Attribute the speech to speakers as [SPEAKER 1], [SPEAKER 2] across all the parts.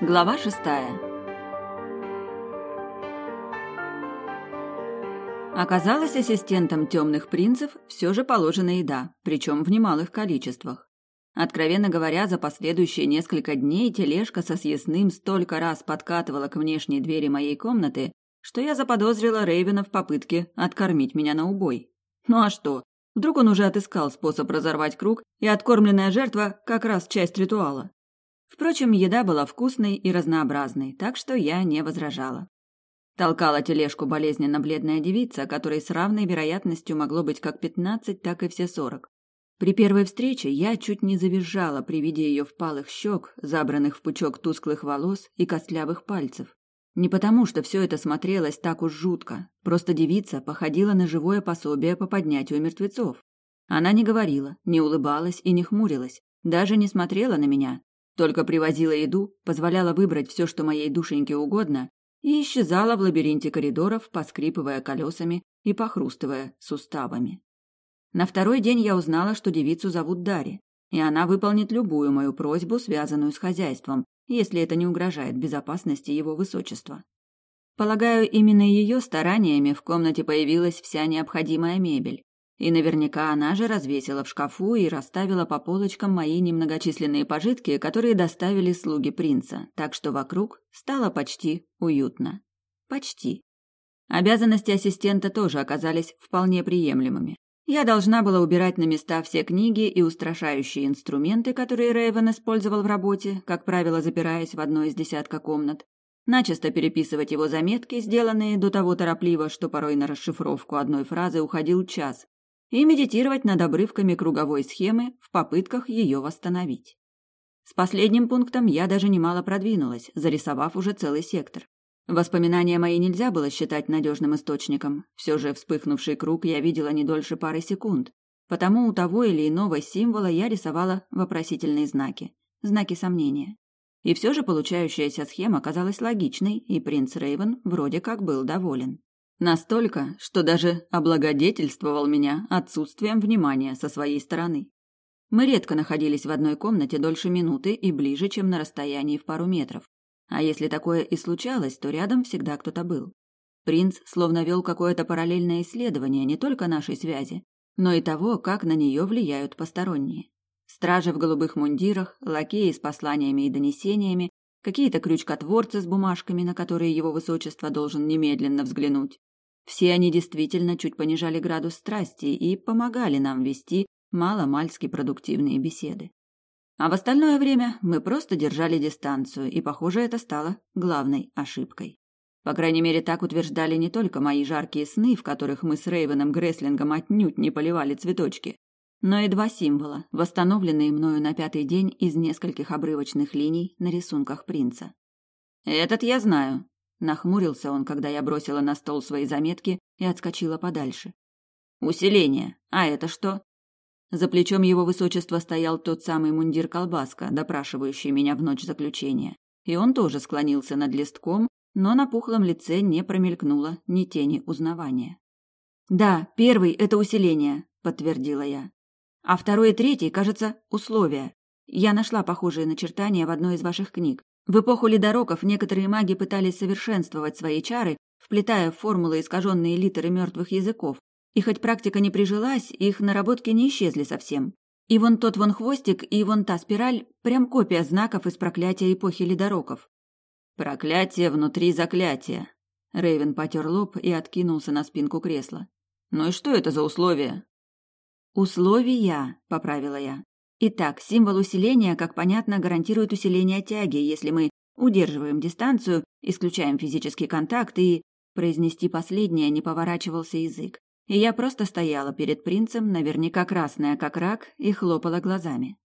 [SPEAKER 1] Глава шестая. Оказалось, ассистентам темных принцев все же положена еда, причем в немалых количествах. Откровенно говоря, за последующие несколько дней тележка со съестным столько раз подкатывала к внешней двери моей комнаты, что я заподозрила Рейвена в попытке откормить меня на убой. Ну а что? Вдруг он уже отыскал способ разорвать круг, и откормленная жертва как раз часть ритуала. Впрочем, еда была вкусной и разнообразной, так что я не возражала. Толкала тележку болезненно бледная девица, которой с равной вероятностью могло быть как пятнадцать, так и все сорок. При первой встрече я чуть не завизжала при виде ее впалых щек, забранных в пучок тусклых волос и костлявых пальцев. Не потому, что все это смотрелось так уж жутко, просто девица походила на живое пособие по поднятию мертвецов. Она не говорила, не улыбалась и не хмурилась, даже не смотрела на меня, только привозила еду, позволяла выбрать все, что моей душеньке угодно, и исчезала в лабиринте коридоров, поскрипывая колесами и похрустывая суставами. На второй день я узнала, что девицу зовут Дари, и она выполнит любую мою просьбу, связанную с хозяйством, если это не угрожает безопасности его высочества. Полагаю, именно ее стараниями в комнате появилась вся необходимая мебель, и наверняка она же развесила в шкафу и расставила по полочкам мои немногочисленные пожитки, которые доставили слуги принца, так что вокруг стало почти уютно. Почти. Обязанности ассистента тоже оказались вполне приемлемыми. Я должна была убирать на места все книги и устрашающие инструменты, которые Рейвен использовал в работе, как правило, запираясь в одной из десятка комнат, начисто переписывать его заметки, сделанные до того торопливо, что порой на расшифровку одной фразы уходил час, и медитировать над обрывками круговой схемы в попытках ее восстановить. С последним пунктом я даже немало продвинулась, зарисовав уже целый сектор. Воспоминания мои нельзя было считать надежным источником, все же вспыхнувший круг я видела не дольше пары секунд, потому у того или иного символа я рисовала вопросительные знаки, знаки сомнения. И все же получающаяся схема казалась логичной, и принц Рейвен вроде как был доволен. Настолько, что даже облагодетельствовал меня отсутствием внимания со своей стороны. Мы редко находились в одной комнате дольше минуты и ближе, чем на расстоянии в пару метров. А если такое и случалось, то рядом всегда кто-то был. Принц словно вел какое-то параллельное исследование не только нашей связи, но и того, как на нее влияют посторонние. Стражи в голубых мундирах, лакеи с посланиями и донесениями, какие-то крючкотворцы с бумажками, на которые его высочество должен немедленно взглянуть. Все они действительно чуть понижали градус страсти и помогали нам вести мало-мальски продуктивные беседы. А в остальное время мы просто держали дистанцию, и, похоже, это стало главной ошибкой. По крайней мере, так утверждали не только мои жаркие сны, в которых мы с Рейвеном Греслингом отнюдь не поливали цветочки, но и два символа, восстановленные мною на пятый день из нескольких обрывочных линий на рисунках принца. «Этот я знаю», Нахмурился он, когда я бросила на стол свои заметки и отскочила подальше. Усиление. А это что? За плечом его высочества стоял тот самый мундир-колбаска, допрашивающий меня в ночь заключения. И он тоже склонился над листком, но на пухлом лице не промелькнуло ни тени узнавания. «Да, первый — это усиление», — подтвердила я. «А второй и третий, кажется, условия. Я нашла похожие начертания в одной из ваших книг. В эпоху ледороков некоторые маги пытались совершенствовать свои чары, вплетая в формулы искаженные литеры мертвых языков. И хоть практика не прижилась, их наработки не исчезли совсем. И вон тот вон хвостик, и вон та спираль – прям копия знаков из проклятия эпохи ледороков. «Проклятие внутри заклятия», – Рейвен потер лоб и откинулся на спинку кресла. «Ну и что это за условия?» «Условия», – поправила я. Итак, символ усиления, как понятно, гарантирует усиление тяги, если мы удерживаем дистанцию, исключаем физический контакт и... Произнести последнее не поворачивался язык. И я просто стояла перед принцем, наверняка красная, как рак, и хлопала глазами.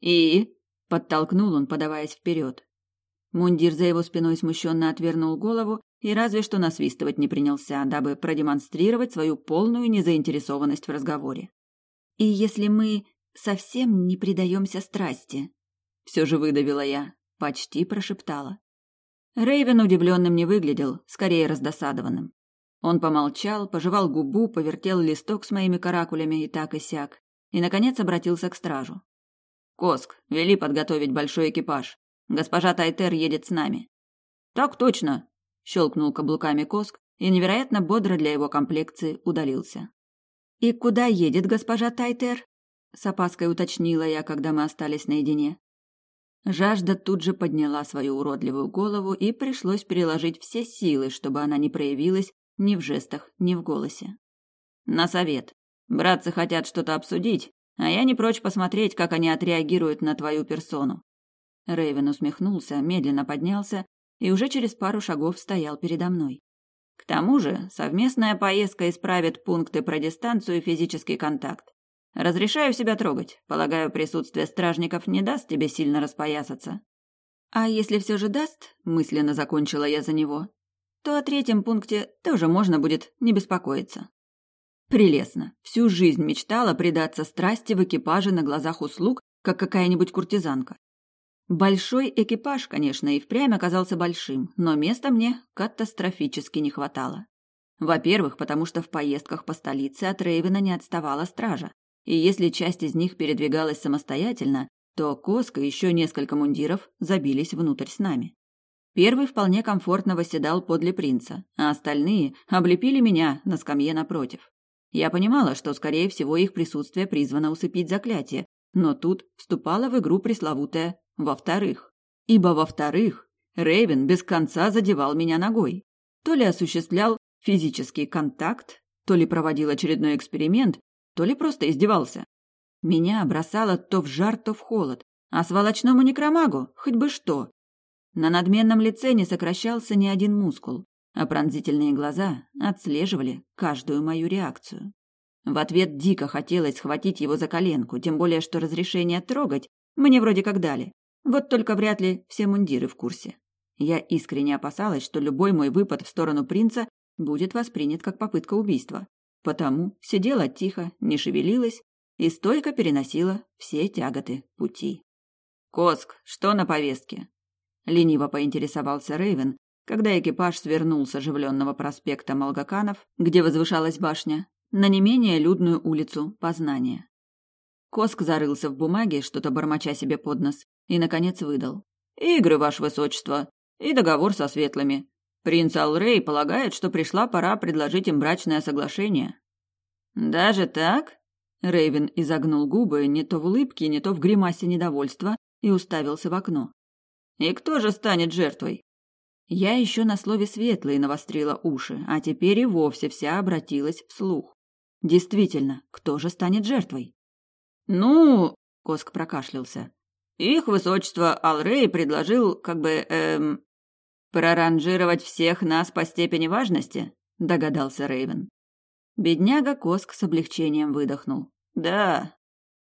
[SPEAKER 1] «И?» — подтолкнул он, подаваясь вперед. Мундир за его спиной смущенно отвернул голову и разве что насвистывать не принялся, дабы продемонстрировать свою полную незаинтересованность в разговоре. «И если мы совсем не предаемся страсти. Все же выдавила я, почти прошептала. Рейвен удивленным не выглядел, скорее раздосадованным. Он помолчал, пожевал губу, повертел листок с моими каракулями и так и сяк, и, наконец, обратился к стражу. «Коск, вели подготовить большой экипаж. Госпожа Тайтер едет с нами. Так точно, щелкнул каблуками Коск и невероятно бодро для его комплекции удалился. И куда едет госпожа Тайтер? С опаской уточнила я, когда мы остались наедине. Жажда тут же подняла свою уродливую голову, и пришлось переложить все силы, чтобы она не проявилась ни в жестах, ни в голосе. На совет. Братцы хотят что-то обсудить, а я не прочь посмотреть, как они отреагируют на твою персону. Рейвен усмехнулся, медленно поднялся и уже через пару шагов стоял передо мной. К тому же, совместная поездка исправит пункты про дистанцию и физический контакт. Разрешаю себя трогать. Полагаю, присутствие стражников не даст тебе сильно распоясаться. А если все же даст, мысленно закончила я за него, то о третьем пункте тоже можно будет не беспокоиться. Прелестно. Всю жизнь мечтала предаться страсти в экипаже на глазах услуг, как какая-нибудь куртизанка. Большой экипаж, конечно, и впрямь оказался большим, но места мне катастрофически не хватало. Во-первых, потому что в поездках по столице от Рейвена не отставала стража, и если часть из них передвигалась самостоятельно, то Коска и еще несколько мундиров забились внутрь с нами. Первый вполне комфортно восседал подле принца, а остальные облепили меня на скамье напротив. Я понимала, что, скорее всего, их присутствие призвано усыпить заклятие, но тут вступала в игру пресловутая «во-вторых». Ибо, во-вторых, Рейвен без конца задевал меня ногой. То ли осуществлял физический контакт, то ли проводил очередной эксперимент, то ли просто издевался. Меня бросало то в жар, то в холод, а сволочному некромагу хоть бы что. На надменном лице не сокращался ни один мускул, а пронзительные глаза отслеживали каждую мою реакцию. В ответ дико хотелось схватить его за коленку, тем более что разрешение трогать мне вроде как дали. Вот только вряд ли все мундиры в курсе. Я искренне опасалась, что любой мой выпад в сторону принца будет воспринят как попытка убийства. Потому сидела тихо, не шевелилась и стойко переносила все тяготы пути. «Коск, что на повестке?» Лениво поинтересовался Рейвен, когда экипаж свернул с оживленного проспекта Малгаканов, где возвышалась башня, на не менее людную улицу Познания. Коск зарылся в бумаге, что-то бормоча себе под нос, и, наконец, выдал. «Игры, ваше высочество, и договор со светлыми. Принц Алрей полагает, что пришла пора предложить им брачное соглашение». «Даже так?» Рейвен изогнул губы не то в улыбке, не то в гримасе недовольства и уставился в окно. «И кто же станет жертвой?» Я еще на слове «светлый» навострила уши, а теперь и вовсе вся обратилась вслух. Действительно, кто же станет жертвой? Ну, Коск прокашлялся. Их высочество Алрей предложил, как бы, эм, проранжировать всех нас по степени важности, догадался Рейвен. Бедняга Коск с облегчением выдохнул. Да.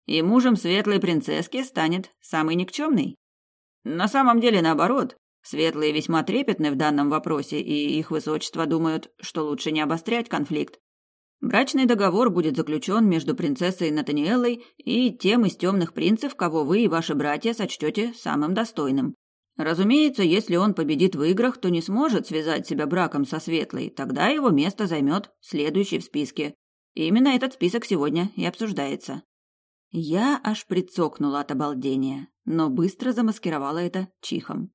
[SPEAKER 1] И мужем светлой принцесски станет самый никчемный. На самом деле наоборот. Светлые весьма трепетны в данном вопросе, и их высочество думают, что лучше не обострять конфликт. Брачный договор будет заключен между принцессой Натаниэллой и тем из темных принцев, кого вы и ваши братья сочтете самым достойным. Разумеется, если он победит в играх, то не сможет связать себя браком со Светлой, тогда его место займет следующий в списке. И именно этот список сегодня и обсуждается. Я аж прицокнула от обалдения, но быстро замаскировала это чихом.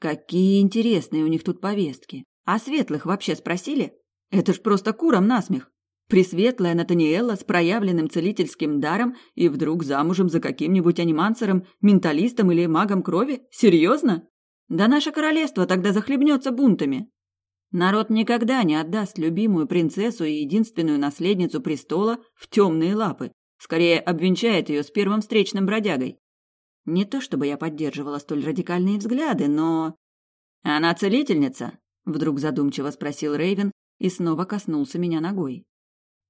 [SPEAKER 1] Какие интересные у них тут повестки. А светлых вообще спросили? Это ж просто куром насмех. Пресветлая Натаниэла с проявленным целительским даром и вдруг замужем за каким-нибудь анимансером, менталистом или магом крови? Серьезно? Да наше королевство тогда захлебнется бунтами. Народ никогда не отдаст любимую принцессу и единственную наследницу престола в темные лапы. Скорее, обвенчает ее с первым встречным бродягой. Не то чтобы я поддерживала столь радикальные взгляды, но... «Она целительница?» — вдруг задумчиво спросил Рейвен и снова коснулся меня ногой.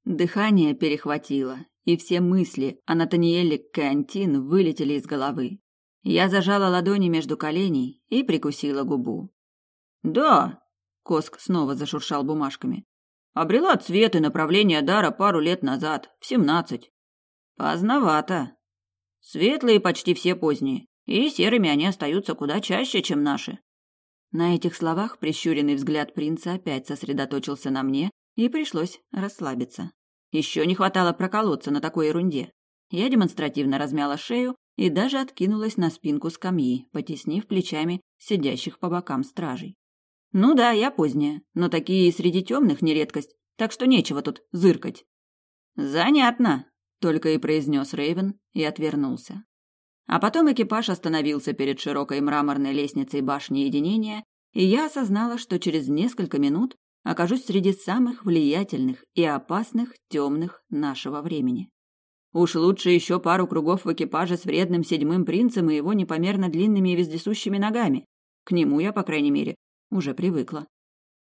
[SPEAKER 1] Дыхание перехватило, и все мысли о Натаниэле Кантин вылетели из головы. Я зажала ладони между коленей и прикусила губу. «Да», — Коск снова зашуршал бумажками, — «обрела цвет и направление дара пару лет назад, в семнадцать». «Поздновато. Светлые почти все поздние, и серыми они остаются куда чаще, чем наши». На этих словах прищуренный взгляд принца опять сосредоточился на мне, и пришлось расслабиться. Еще не хватало проколоться на такой ерунде. Я демонстративно размяла шею и даже откинулась на спинку скамьи, потеснив плечами сидящих по бокам стражей. Ну да, я поздняя, но такие и среди темных не редкость, так что нечего тут зыркать. Занятно, только и произнес Рейвен и отвернулся. А потом экипаж остановился перед широкой мраморной лестницей башни единения, и я осознала, что через несколько минут окажусь среди самых влиятельных и опасных темных нашего времени. Уж лучше еще пару кругов в экипаже с вредным седьмым принцем и его непомерно длинными и вездесущими ногами. К нему я, по крайней мере, уже привыкла.